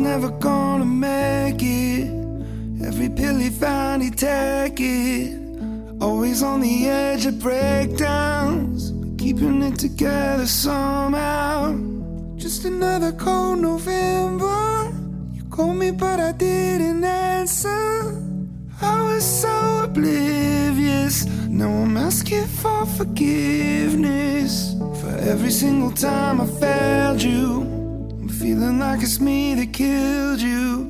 never gonna make it. Every pill he found, he take it. Always on the edge of breakdowns, but keeping it together somehow. Just another cold November. You called me, but I didn't answer. I was so oblivious. Now I'm asking for forgiveness for every single time I failed you. Feeling like it's me that killed you.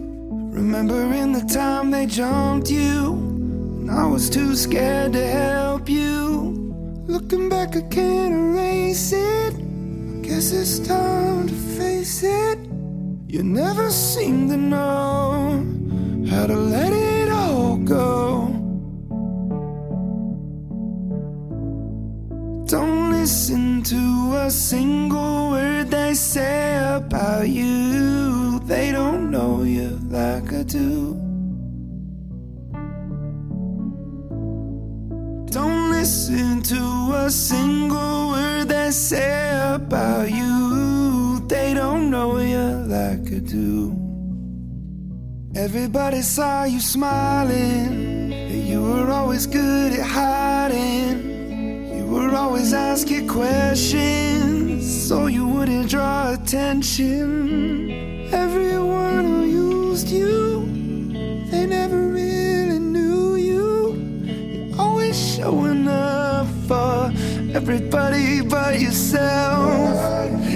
Remembering the time they jumped you, and I was too scared to help you. Looking back, I can't erase it. I guess it's time to face it. You never seem to know how to let it all go. Don't listen to a single about you. They don't know you like I do. Don't listen to a single word they say about you. They don't know you like I do. Everybody saw you smiling. You were always good at hiding. You were always asking questions so you wouldn't draw attention. Everyone who used you, they never really knew you. You're always showing up for everybody but yourself.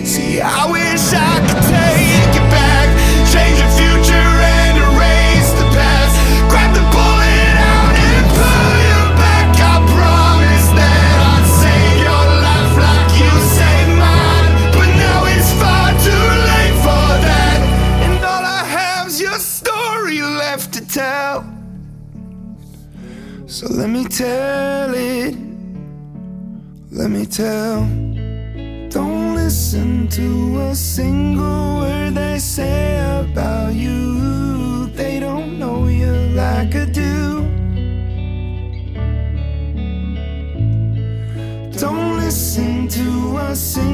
See, I wish I could take to tell. So let me tell it. Let me tell. Don't listen to a single word they say about you. They don't know you like I do. Don't listen to a single